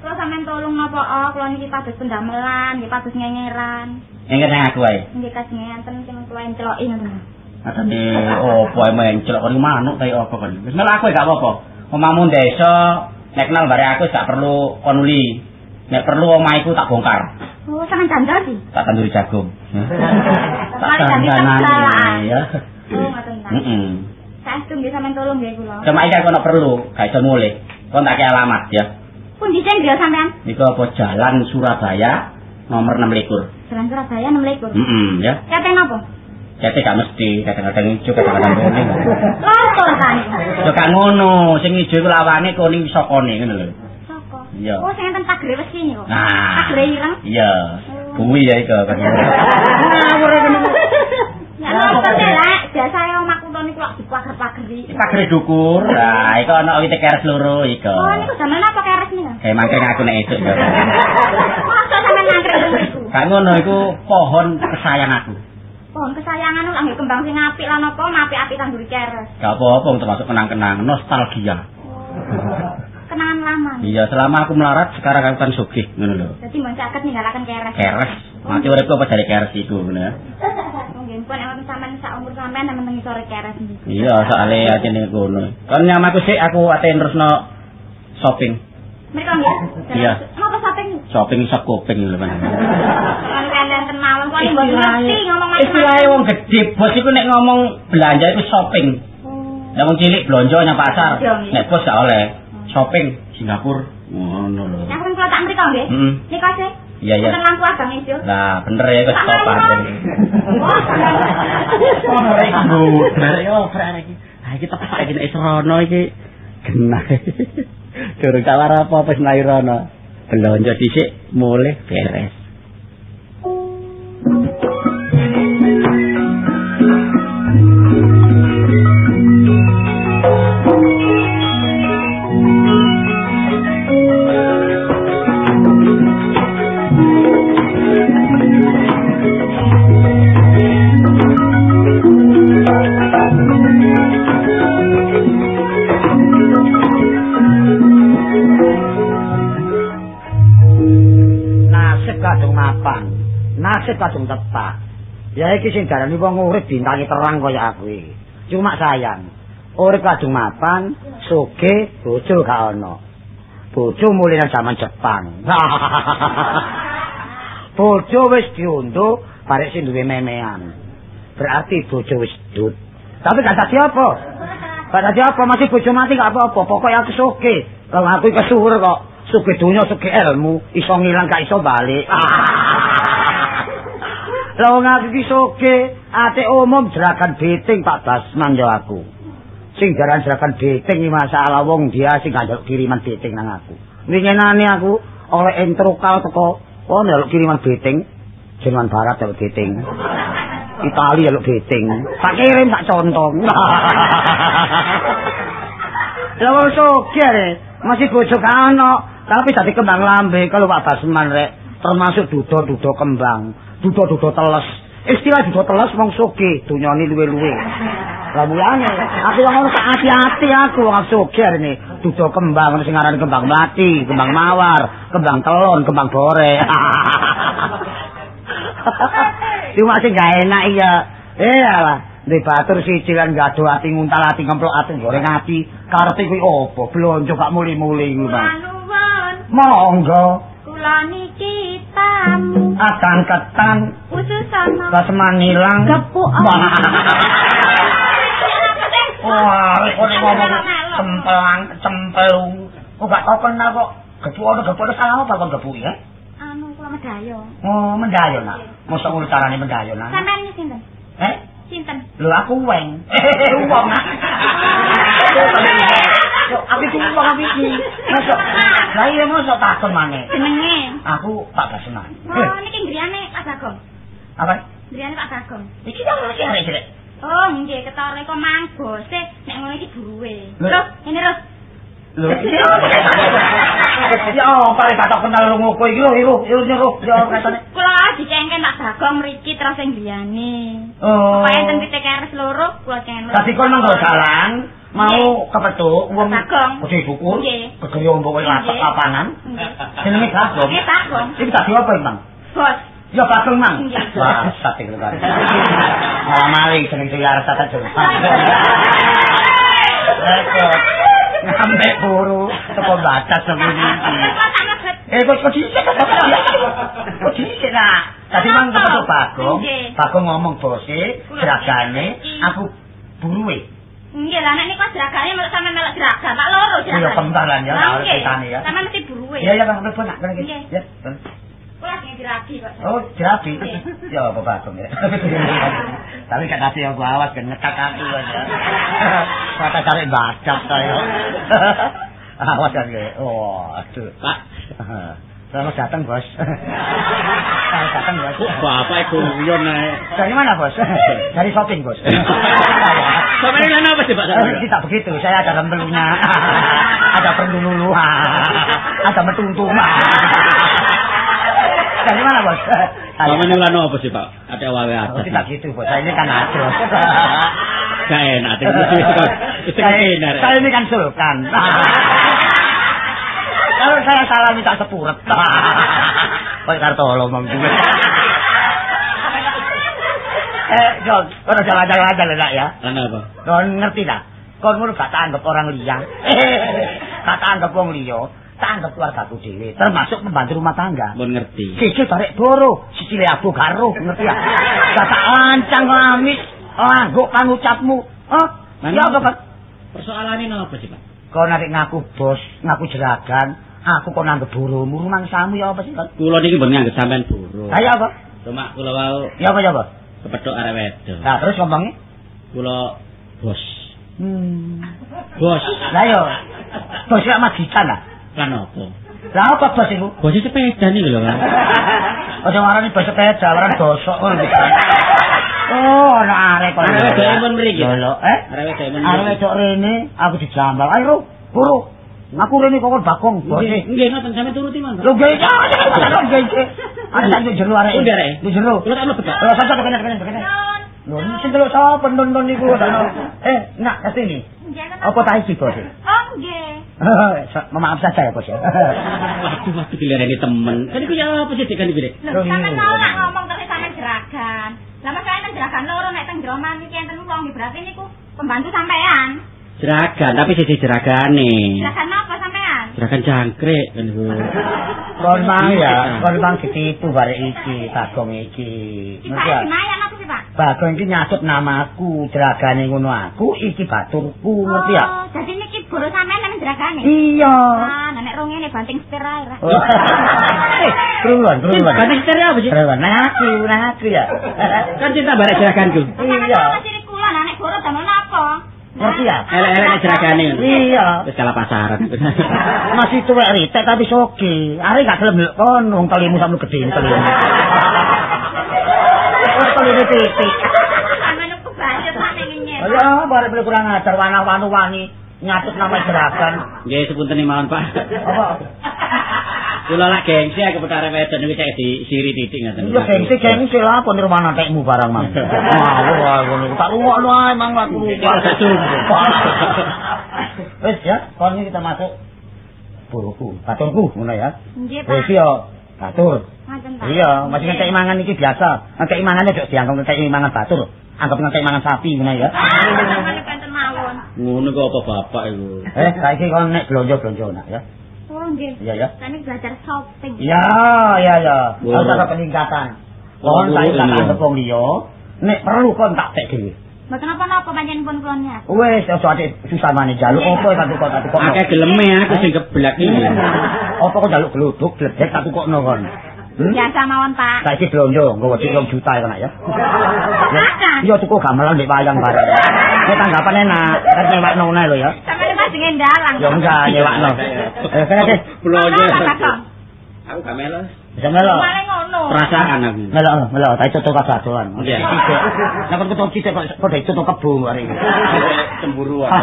Kok sampean tolong napa oh, kula niki pabrik pendamelan, nggih pabrik ngengeran. Ngengeran aku ae. Nggih kasih ngenten sing kula entloki ngono. Atane opo ae mencelok kon manuk kaya apa kon. Wis mel aku gak apa-apa. Omamu desa nek kenal bare aku gak perlu konuli. Nek perlu omahku tak bongkar. Oh, sampean jandal sih. Tak tanduri jagung. tak kesalaan. ya. Oh, ngoten ta. Heeh. Saestu nggih sampean tolong nggih kula. Cuma iki kono perlu, gak iso mulih. Kon tak alamat ya. Pundi sing nggih sampean? Niku apa Jalan Surabaya nomor 26. Jalan Surabaya 6 likur. Heeh ya. Kate napa? Jadi gak mesti kadang-kadang ijo kadang-kadang kuning. Lotor kan. Yo gak ngono, sing ijo iku lawane kuning sokone ngono lho. Soko. Iya. Oh, sing enten pagre wesi niku. Nah. Pagre ireng. Iya. Kuwi ya iku kan. Ngawur ngene. Ya napa lah, biasa ya omahku to niku lak dipager-pageri. Pagre dukur. Nah, iku ana wit keres loro iku. Oh, niku zaman apa keres niku? Kayak mangkeng aku nek esuk. Masa sampean niku? Gak ngono iku pohon kesayang aku. Pohon kesayangan lho nggih kembang sing apik lan apa apik-apik tandur keres. Gak apa-apa termasuk kenang-kenang nostalgia. Kenangan lama. Iya, selama aku melarat sekarang aku kan sugih ngono lho. Jadi mun caket ninggalaken keres. Keres. Mati uripku apa dari keres iku ngono ya. Nggih, pun nek sampean sak umur sampean nemen nang sore keres niku. Iya, soalnya nih ngono. Kan nyamaku sih aku ate terusno shopping. Mereka nggih. Iya. Napa shopping? Shopping sak kuping lho kan. Kok mboten ngerti ngomong. Istilahnya wong gede, bos iku nek ngomong belanja itu shopping. Oh. Nek wong cilik belanja nang pasar. Nek bos gak oleh shopping Singapura. Ngono lho. Yang pun kula tak mriko nggih. Heeh. Nika sih. Iya, iya. Wonten lampu abang ijo. Lah, bener ya kok stop Wah, aja. sampean. Ono rek iku. Bener yo frek iki. Ah iki tepak iki nek isrono iki genah. Durung kawar apa wis nai rono. Belanja dhisik mulih beres. Nasib iki sing darani wong urip bintangi terang kaya aku iki. Cuma sayang, urip kadung mapan, sugih bojo gak ono. Bojo nang zaman Jepang. bojo wis diunduk, barek sing duwe memean. Berarti bojo wis dut. Tapi gak tadi apa? Gak tadi apa, masih bojo mati gak apa-apa. Pokoknya aku sugih. Kalau aku kesuhur kok. Sugih dunia, sugih ilmu. Iso ngilang gak iso balik. Lah wong aku iki sugih, ate umum jerakan beting Pak Basman yo aku. Sing jaran jerakan beting iki masalah wong dia sing njaluk kiriman beting nang aku. Winginane aku oleh intro kal teko oh njaluk kiriman beting jenengan barat njaluk beting. Itali ya lho beting. Tak kirim tak contong. Lah wong rek, masih bojo kano, tapi dadi kembang lambe kalau Pak Basman rek, termasuk duda-duda kembang, duda-duda teles. Istilah duda teles wong sugih, dunyane luwe-luwe. Lah mulane aku ngono sak hati-hati aku wong sugih rene, duda kembang sing aran kembang mlati, kembang mawar, kembang telon, kembang bore. Cuma sing gak enak iya. Eh alah, Ndek batur siji kan gado ati nguntal ati ngemplok ati goreng ati. Karepe kuwi opo? Blonjo gak muli-muli kuwi, Mas. Monggo. Kula niki tamu. Atang ketang Ususana. basman ilang. Gepuk. Wah, kok nek ngomong cempelang, cempelung. Kok gak tau kenal kok. Gepuk ono gepuk salah apa kon gepuk ya? Anu kula medayo. Oh, mendayo nak. Mosok ngono carane mendayo nak. Sampeyan iki sinten? Eh? Sinten? Lho aku weng. Wong nak. Aku iki wong iki. Mosok. Lah iya mosok takon maneh. Jenenge. Aku Pak Basman. Oh, niki griyane Pak Bagong. Apa? Griyane Pak Bagong. Iki kan masih arek arek. Oh, nggih ketare kok manggo. Sik, nek ngono iki buruwe. Lho. Terus, ini terus. Lho, iya. Ya, paling tak kenal lungo kowe iki lho, iru, iru nyuruh. Ya katane. Kula dicengken Pak Bagong mriki terus sing griyane. Oh. Pokoke enten PTKRS loro, kula cengken. Dadi kon manggo jalan mau kepethuk wong Bagong. gede buku Nggih. kegeyo mbok lapak Nggih. jenenge Bagong Nggih, Bagong. iki tadi apa Bang Bos. ya Bagong Mang wah sate karo malah mali jeneng tuyar sate jeng Repot. Ngambek buru teko batas iki. Eh kok kok dhisik kok kok dhisik nak. Tadi mang kepetuk Bagong, Nggih. Bagong ngomong bose, jeragane, aku buruwe. Nggih, lah nek niku jeragane melok sampe melok jeragan, tak loro ya, jeragan. kembaran ya, Lah, harus nggih. ditani ya. Sampe mesti buruwe. Iya ya Bang, telepon nak kene iki. Nggih. Ya. Kok. Oh, jerabi. Nggih. Ya apa Bagong ya. Tapi kan kasih aku awas kan ngekak aku aja. Kata cari bacap saya. Awas kan ya. Oh, aduh. Pak, Selamat datang, Bos. Selamat datang, Bos. kok bapak guyon ae. Dari mana, Bos? Dari shopping, Bos. Sampe ini apa sih, Pak? Eh, Tidak begitu, saya ada rembelunya, ada pendululu, ada metuntung. Dari mana, Bos? Sampe ini apa sih, Pak? Ada wawe Oh, atas. tidak gitu, Bos. Saya ini kan adros. Gak enak, saya, ini kan sultan. Kalau saya salah minta sepuret. Kok kartolo mau juga. Eh, John, kau udah jalan-jalan lah nak, ya. Lan apa? Kau ngerti tak? Kau gak tak anggap orang liya. gak tak anggap wong liya. Tak anggap keluarga aku dhewe, termasuk pembantu rumah tangga. Mun ngerti. Sisi tarik boro, sisi le abu karo, ngerti ya? Gak tak lancang lamis, langguk pangucapmu. Oh, ya apa kan? Persoalannya apa sih, Pak? Kau narik ngaku bos, ngaku jeragan, aku kok nanggep burumu, rumang samu ya apa sih kan? Kula niki mbon nganggep sampean buruk. Ayo apa? Cuma kula wau Ya apa ya apa? kepethuk arek wedok. Nah terus ngomongnya? Kula bos. Hmm. Bos. Lah yo, bos gak majikan lah. Lan apa? Lah apa bos itu? Bos sepeda nih lho, Pak. Ojo ngarani bos sepeda, orang dosok ngono iki. Oh, ana arek kok. Arek men mriki. Lho, lho, eh? Arek men. Arek wedok rene, aku dijambal. Ayo, Ru, buru. Aku rene kok bakong, bos. Nggih, nggih ngoten sampe turuti mangga. Lho lho gak. Ada tak jero arek. Oh, ndek, Rek? Di jero. Kula tak mlebet. Lho, sapa kene kene kene. Lho, sing delok sapa nonton niku. Eh, nak kesini. Nggih? Apa tak isi bos? Oh, nggih. Maaf saja ya bos ya. Waduh, waduh dilereni temen. Kan iku ya apa sih kan iki, Dek? Lho, Oh, iya. sampe salah ngomong terus sampe jeragan. Lah mas saya jeragan loro nek teng Jerman iki enten wong berarti niku pembantu sampean. Jeragan, tapi sisi jeragane. Jeragan apa sampean? Jeragan jangkrik kan iku. Kon mang ya, kon mang ditipu bare iki, Bagong iki. Ngerti ya? Bagong iki nyatut namaku, jeragane ngono aku, iki baturku, ngerti ya? Oh, jadi niki buru sampean nang jeragane. Iya. Ah, nenek rong ngene banting setir ae. Ra. Eh, keruan, keruan. Banting setir apa sih? Keruan, nah aku, nah aku ya. Kan cinta barek jeraganku. Iya. Sama ciri kula nek buru damel napa? Ngerti ya? Elek-elek jeragane. Iya. Wis kala pasaran. Masih tuwek ritek tapi soki. Are gak gelem ndelok kon wong telimu sampe gedhe telu. Wong telu titik. Ayo, bare bare kurang ajar wanah-wanu wani ngatut nama jeragan. Nggih, sepunten mawon, Pak. Apa? Kula lak gengsi aku petare wedon iki cek di siri titik ngoten. Ya gengsi gengsi lah apa nirwana tekmu barang mang. Ngawur wae ngono. Tak rungokno ae mang aku lupa. Wis ya, kon kita masuk buruku, baturku ngono ya. Nggih, Wis Pak. ya, batur. Ngoten, Pak. Iya, masih ngekek mangan iki biasa. Ngekek mangane jek dianggap ngekek mangan batur. Anggap ngekek mangan sapi ngono ya. Mawon. Ngono kok apa bapak iku. Eh, saiki kon nek blonjo-blonjo nak ya. Oh, nggih. Iya ya. Kami belajar shopping. Iya, iya ya. Oh. Harus ada peningkatan. Oh, Kon saiki tak anggap wong liya. Nek perlu kon tak tek dhewe. Mboten apa-apa panjenengan pun kula niat. Wis aja ade susah maneh jaluk apa tak tukok tak tukok. Akeh geleme aku sing geblek iki. Apa kok jaluk gluduk gledek tak tukokno kon. Hmm? Biasa mawon, Pak. Saiki blonjo nggo wedi 2 juta ya nak ya. Iya tuku gamelan mbek wayang bareng. Nek tanggapan enak, kan nyewakno ngene lho ya. Sampeyan mas dengan dalang. Ya enggak nyewakno. Eh kene. Mana, Pak Kakang? Aku gak melo. Bisa melo. Malah ngono. Perasaan aku. Melo, melo, tak cocok kabeh adolan. Iya. Nek kon ketok cicek kok padha cocok kebo iki. Cemburuan.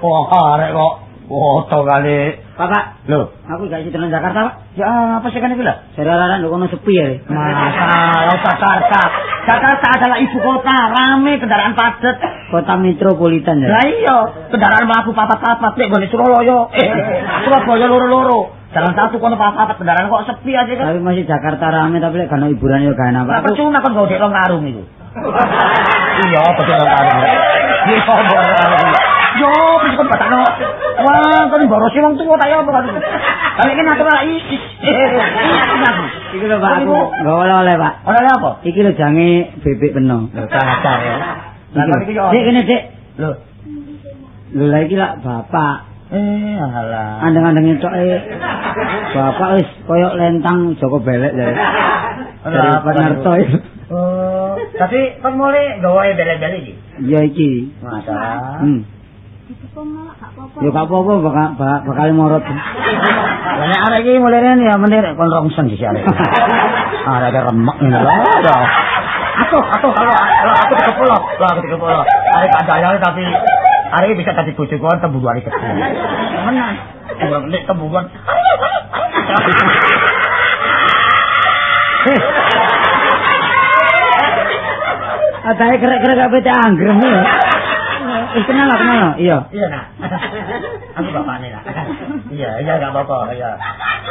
Wah, arek kok foto kali. Bapak, Lho, aku gak isi tenan Jakarta, Pak. ya apa sih kan iki lho? Serararan lho kono sepi ya. Masalah Jakarta. Jakarta adalah ibu kota, rame kendaraan padat. Kota metropolitan ya. Lah iya, kendaraan mlaku papat-papat nek gone Surabaya. Eh, Surabaya loro-loro. Jalan satu kono papat kendaraan kok sepi aja kan. Tapi masih Jakarta rame tapi lek kana hiburan yo gak enak, Lah Pak. Aku- percuma kon nggodek long karung iku. Iya, betul karung. Iya, long karung. Yo, wis kon batakno. Wah, kon borosi wong tuwa ta ya apa kan. Kali iki natural isi. Iki lho Pak, aku gak oleh-oleh, Pak. Ora ada apa? Iki lho jange bebek penuh. Lho, kasar ya. Lah Iki yo. Kene, Dek. Lho. Lho iki lah bapak. Eh, alah. Andeng-andeng etoke bapak wis koyok lentang Joko Belek ya. Dari Panarto kan? itu. Oh, tapi kon mulai gawe bele-bele iki. Ya iki. Masalah. Hmm. Dituku malah gak apa-apa. Ya gak apa-apa bakal bak- bakal morot. Lah nek arek iki mulai rene ya menir kon rongsen sih arek. Arek ada remek ngene lho. Atuh, atuh kalau kalau aku dikepulok, lah aku. Arek jaya tapi arek bisa dadi bojo kon temburuan iki. Menan. Nek temburuan. Adae kerek-kerek gak bete anggrem ya. Kenal lah, kenal lah. Iya. Iya nak. Aku bapaknya nak. Iya, iya enggak apa-apa, iya.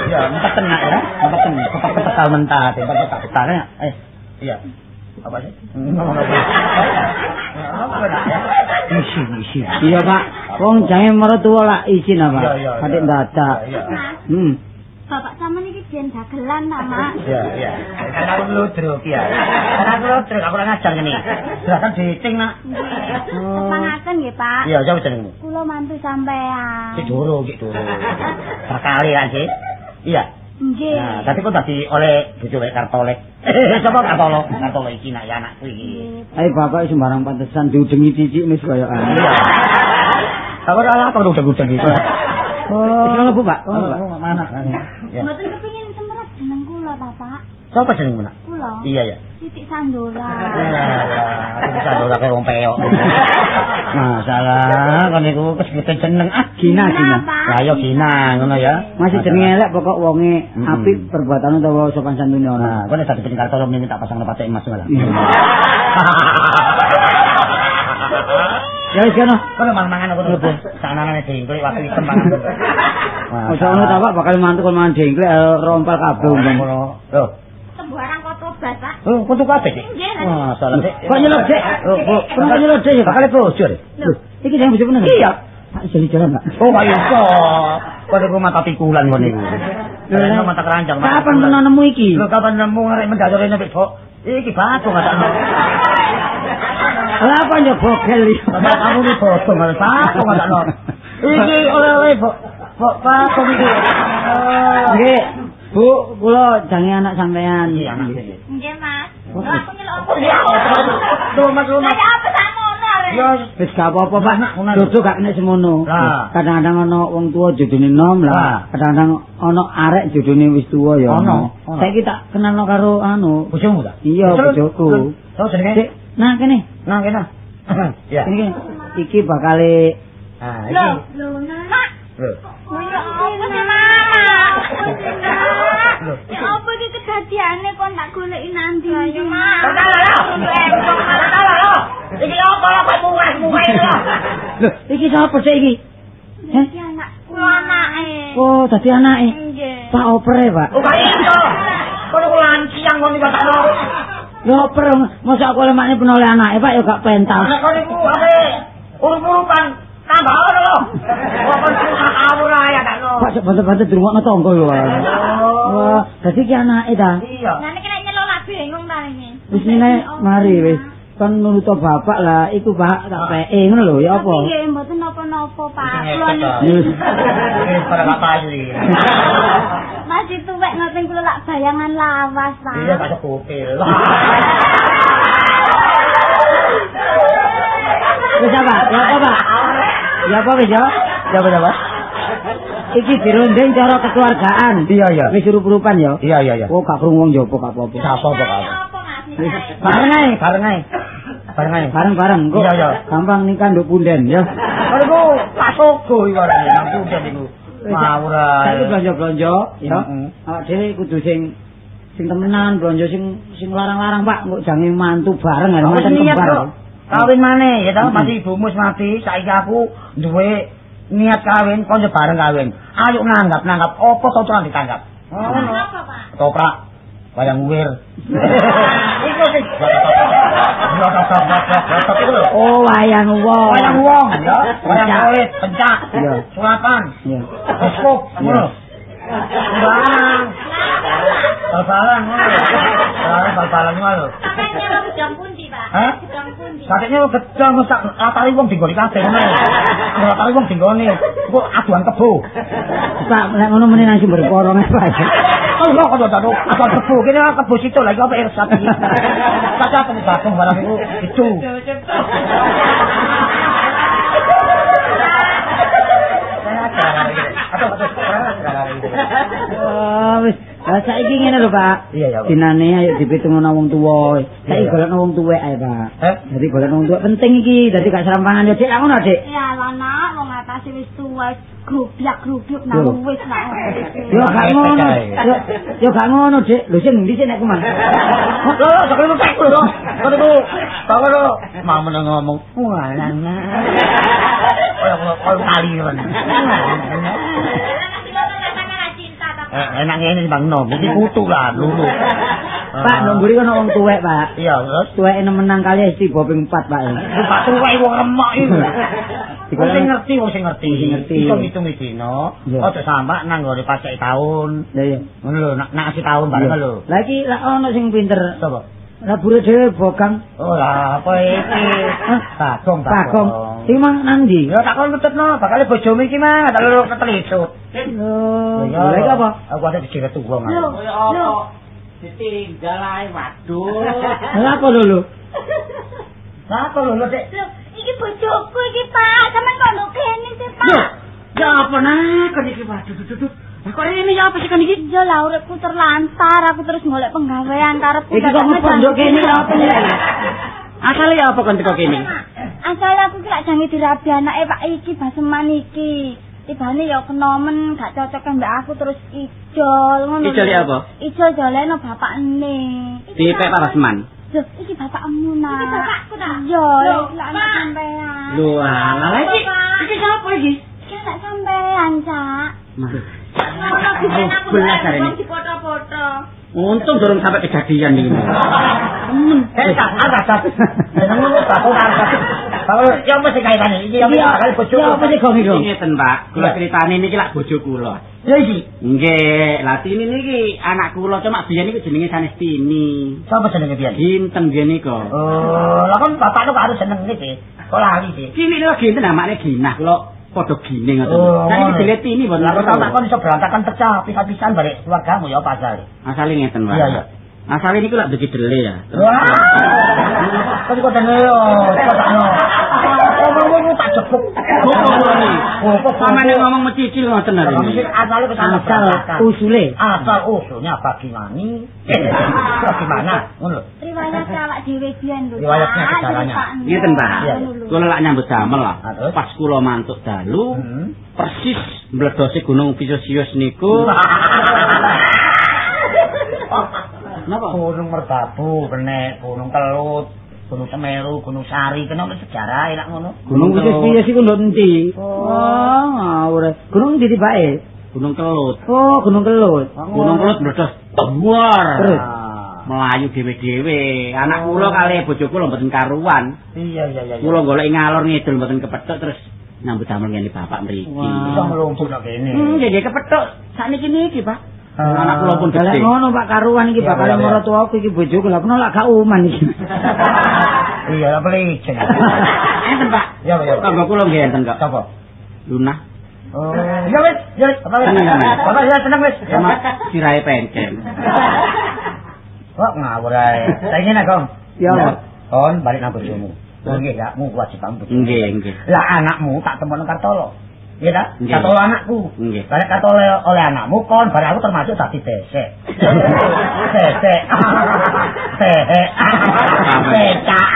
Iya, empeten nak ya. Empeten, kepak kepak mentah, tempat kepak kepak ya. Eh, iya. Apa sih? Ngomong apa? Apa nak ya? Isi, isi. Iya, Pak. Wong jange mertua lah izin apa? Iya, iya. Adik dadak. Iya. Hmm. bapak sama ini biyen dagelan ta, Mas. Iya, iya. Kan aku ludruk ya. Kan aku ludruk, aku ora ngajar ngene. Silakan diting nak. Sepangaken nggih, Pak. Iya, jauh jenengmu. Kula mantu sampean. Ki dulu, ki dulu. Sekali kan sih. Iya. Nggih. Nah, tapi kok tadi oleh bojo lek kartolek. Sapa kartolo? Kartolo iki nak ya anakku iki. Ayo bapak sembarang pantesan diudengi cicik wis koyo Iya. anu. Apa ora kok udah-udah gitu. Oh, kenapa, Pak? Oh, Pak? mana? Ya. Mboten kepengin semerat jeneng kula ta, Siapa jenengmu nak? Kula. Iya ya. Titik Sandola. Bisa ora kaya wong peyok. Masalah kon niku kesebutan jeneng ah Gina, Gina. Lah yo Gina ngono ya. Masih jenenge elek pokok wonge apik perbuatan utawa sopan santune Nah, ora. kon nek dadi kartolo mending tak pasang patek emas malah. Iya. Ya wis kono. Kon mangan aku tuh. Sananane dengklik waktu item mangan. Ojo ngono ta, Pak, bakal mantu kon mangan dengklek eh, rompal kabeh umpam. Loh, Sembarang kota bas, Pak. oh, kabeh sih. Nggih, Wah, salah. Kok nyelok, Dek? Oh, Kok nyelok, Pak? Bakal bojo deh. Loh, iki sing bisa bener. Iya. Pak jadi jalan, Pak. Oh, ayo kok. Kok niku mata pikulan kon niku. Lha mata keranjang. Kapan kena nemu iki? Lho kapan nemu arek mendadore nek kok. Iki batu. Lah apa yo bogel iki? Bapak kamu ni bodoh nggak batu ngatane. Iki oleh-oleh kok. Kok batu iki. Nggih. Bu, kula jange anak sampean. Iya. Nggih, Mas. Oh, Lha aku nyelok Mas Luna. Saya apa sakmono, Rek? Yo, Wis gak apa-apa, Pak. Anak. Dodo gak kena semono. Kadang-kadang ana wong tuwa jodone nom Lah. Kadang-kadang ana arek jodone wis tuwa ya. Ono. Saiki tak kenalno karo anu. bojomu ta? Iya, bojoku. Tahu jenenge? Nah kene. Nah, kena. Ya. Iki iki bakal Ah, Lho, iki. lho, nak. Lho. Ya apa sih, Mak? Ya apa iki kedadiane kok tak goleki nanti? Ya, Mak. Iki apa lah kok muweh-muweh lho. Lho, iki sapa sih iki? Heh? Iki anak kula anake. Oh, dadi anake. Nggih. Pak oper e, Pak. Oh, kaya itu. Kono ku lanciang kono kok tak Lho oper masa aku lemane penoleh anake, Pak ya gak pentas. Nek kono ku ape urup-urupan tambah ono lho. Kok kon awur ae tak lho. Pak bantu-bantu dirungokno tangga lho. Wah, dadi iki anake ta. Iya. Lah nek nek lak bingung ta ini. Wis ngene mari wis. Kan nurut bapak lah, iku Pak tak peke ngono lho ya apa? Tapi nggih mboten napa-napa, Pak. Kula Yes. Ini pada apa iki. masih tuwek ngoten kula lak bayangan lawas, Pak. Iya tak kupil. Wis apa? Ya apa, Pak? Ya apa wis ya? Ya apa apa? Iki dirunding cara kekeluargaan. Iya iya. Wis urup-urupan ya. Iya iya iya. Oh, gak krungu wong jopo gak apa-apa. Apa apa kamu? Apa ngasih? Bareng ae. Bareng ae. Bareng ae. Bareng-bareng kok. Iya, iya. Gampang nikah nduk punden ya. Ku tak sogo iki wae nang punden iku. Ngawur Saiki blonjo-blonjo ya. Heeh. Awak dhewe kudu sing sing temenan blonjo sing sing larang-larang Pak, kok jange mantu bareng ya ngoten niat kembar. Kawin maneh ya toh, mati ibumu wis mati, saiki aku duwe niat kawin, kon yo bareng kawin. Ayo nanggap nanggap apa cocokan ditanggap. Ngono. Apa, Pak? Toprak wayang wir. Iku sing. Oh, wayang wong. Wayang wong ya, wayang kulit, pencak, sulapan. Beskop, ngono. Barang. Bal-balan ngono. Barang bal-balan ngono. Sampai nyelok gedang pundi, Pak? Hah? Gedang pundi. Katanya gedang sak latari wong dinggoni kabeh ngono. Latari wong dinggoni. Engko aduan kebo. Pak, lek ngono meneh nang sumber korong ae, Pak. Kok kok kok dadu aduan kebo kene kebo situ lagi apa irsat iki. Kaca tenan bakung barang iku itu. Aduh, aduh, Oh, wis. Lah saiki ngene lho, Pak. Iya, ya. Dinane ayo dipitungno wong tuwa. Saiki Iya. golekno wong tuwek ae, Pak. Eh? Jadi golekno wong tuwek penting iki. Dadi gak serampangan yo, Dik. Ngono, Dik. Ya lah nak, wong atase wis tuwa, grublak-grubluk Yo. nang wis nak. Yo gak ngono. Yo gak ngono, Dik. Lho sing ndi sik nek kuman? Lho, lu lho. Kok niku kok lho mau meneng ngomong. Walah. Kayak koyo tali kan. Eh, enak ngene Bang Nom, iki kutu lah lulu. Pak, nang mburi kono wong tuwek, Pak. Iya, terus Tuweke nemenang kali isti boping 4, Pak. Pak tuwek wong remek iki. Wong Dikono- sing ngerti, wong sing ngerti. Wong sing ngerti. Iso ngitung dino. Iya. Ojo sampak nang ngene pacek taun. Iya. Ngono lho, nak nak taun bareng lho. Lah iki lak ono sing pinter. Sopo? Lah dhewe bogang. Oh lah, apa iki? Bagong, Bagong. Iki mang nang ndi? Ya tak kon nutupno, bakal bojomu iki mah tak lho ketelisut. Lho, Ya, lha iki apa? Aku ada dikira tuh wong. Lho, lho. Ditinggal ae waduh. Lah apa lho lho? Lah apa lho lho Dek? Iki bojoku iki, Pak. Sampeyan kok nduk kene sih, Pak? Ya apa nak kan iki waduh duh duh. Lah kok ini ya apa sih kan iki? Iya lah uripku terlantar, aku terus golek penggawean karepku. Iki kok kene ya apa ya? Asale ya apa kan teko kene? Asal aku ki lak jange dirabi anake Pak iki baseman iki. Tibane ya kenomen gak cocok mbak aku terus ijol ngono. Ijol ya apa? Ijol joleno bapakne. Di Pek Parasman. Loh, iki bapakmu nah. Iki bapakku Pak. sampean. Lho, alah lah iki. Sapa iki? Iki lak sampean, Cak. Belas hari ini. wong dipoto-foto. Untung durung sampai kejadian iki. Temen. Eh, tak ada tak. Nang ngono tak ora. Kalau ya mesti kaitane iki ya bakal bojomu. Ya apa sih kok iki? Ngeten, Pak. Kula critane niki lak bojo kula. Iki. Nggih, lah Tini niki anak kula cuma biyen niku jenenge sanes Tini. Sapa jenenge pian? Ginten biyen niku. Oh, lah kan bapakku kok harus iki. Kok lali sih? Tini lho ginten namane Ginah. Kula padha gine ngoten. Oh, Kan iki ngono. dile Tini mboten. Lah kok tak kon iso berantakan pecah pisah-pisahan balik keluargamu ya apa asal? Asale ngeten, Pak. Iya, iya. Asale niku lak dugi dele ya. Wah. Kok kok dene yo, kok tak. Oh, jebuk. Apa Sampeyan ngomong mecicil ngoten lho. Asale kesana Asal usule. Asal usulnya bagaimana? Bagaimana? Ngono lho. Riwayat awak dhewe biyen lho. Riwayatnya sejarahnya. Ngeten, Pak. Iya. Kula lak nyambut damel lah. Ah? Pas kula mantuk dalu, Hmm. persis mbledose Gunung Vesuvius niku. Napa? Gunung Merbabu, kene Gunung Kelut, Gunung Semeru, Gunung Sari, kena ono sejarah enak ngono. Gunung Vesuvius iku ndok endi? Oh, ngawur. Gunung ndi tibake? Gunung Kelut. Oh, Gunung Kelut. Gunung Kelut mbledos tembur. Terus? Melayu dhewe-dhewe. Anak kula kali bojo kula mboten karuan. Iya iya iya. Kula golek ngalor ngidul mboten kepethuk terus nyambut damel ngene bapak mriki. Iso mlumpuk nang kene. Hmm, nggih kepethuk. Sakniki niki, Pak. Anak kula pun gede. ngono Pak karuan iki bakal marang tuaku iki bojoku lha kena lak gak uman iki. Iya, apa licin. Enten, Pak. Iya, iya. Tangga kula nggih enten kok. Sapa? Lunah Oh, iya wis, iya wis, apa wis? Ya seneng wis. sama sirahe pencen. Kok ngawur ae. Saiki nek, Kong. Ya. Kon balik nang bojomu. Oh nggih, ya, mu wajib pamit. Nggih, nggih. Lah anakmu tak temono Kartolo. Iya ta? Nggih. Kartolo anakku. Nggih. Balik Kartolo oleh anakmu kon bar aku termasuk dadi besek. Besek. Besek. Becak.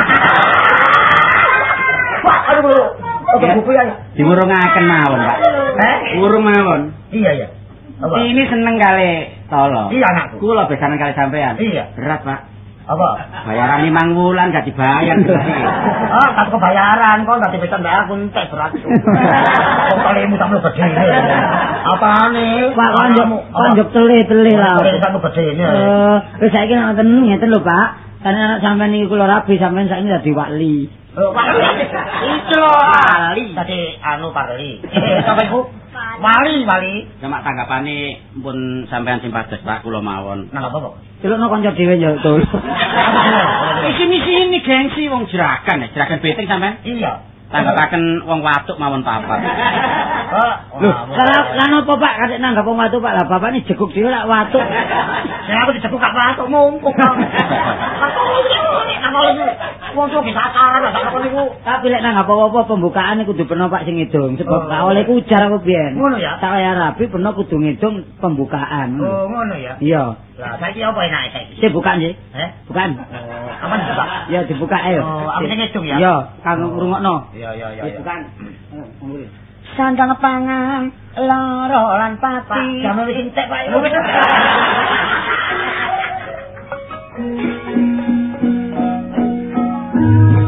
Wah, aduh. Oke, buku ya. Diwurungaken mawon, Pak. Eh? Wurung mawon. Iya, iya. Apa? Ini seneng kali tolo. Iya anakku. Kula besanan kali sampean. Iya. Berat, Pak. Apa? Bayaran limang wulan gak dibayar. Ah, tak kebayaran kok dadi pesan mbak aku entek berat. Kok kalimu tak melu gede. Apane? Pak konjuk konjuk tele-tele lah. Pesanmu gede ini. Eh, wis saiki nek ngoten ngeten lho, Pak. Karena sampean iki kula rabi sampean saiki dadi wali. Wali. Tadi anu parli. Sampai Bu. Wali, wali. Cuma tanggapane pun sampean sing pados Pak kula mawon. Nah, apa kok? Celukno kanca dhewe ya, Tul. Sini sini gengsi wong jeragan ya, jeragan beting sampean. Iya. Tanggapaken wong watuk mawon papat. Oh, Lho, lah lan apa Pak kadek nanggap wong watu Pak lah bapak ini jeguk dhewe lak watu. Saya aku dicekuk gak patok mumpuk. Nang lagi. Wong tuh bisa acara gak apa niku. Tapi lek nanggap apa-apa pembukaan iku kudu peno Pak sing ngidung sebab Oh. gak oleh ku ujar aku biyen. Ngono ya? Tak kaya rabi peno kudu ngidung pembukaan. Oh, ngono ya. Iya. Lah, saiki apa enake saiki? Sik sih. Eh? Bukan. Oh, kapan juga? Ya dibuka ayo. Oh, aku sing ngidung ya? Iya, kanggo ngrungokno. Iya, iya, iya. Ayo, ngomong. Sandang pangan loro lan pati. Pak, jamu wis entek, Pak.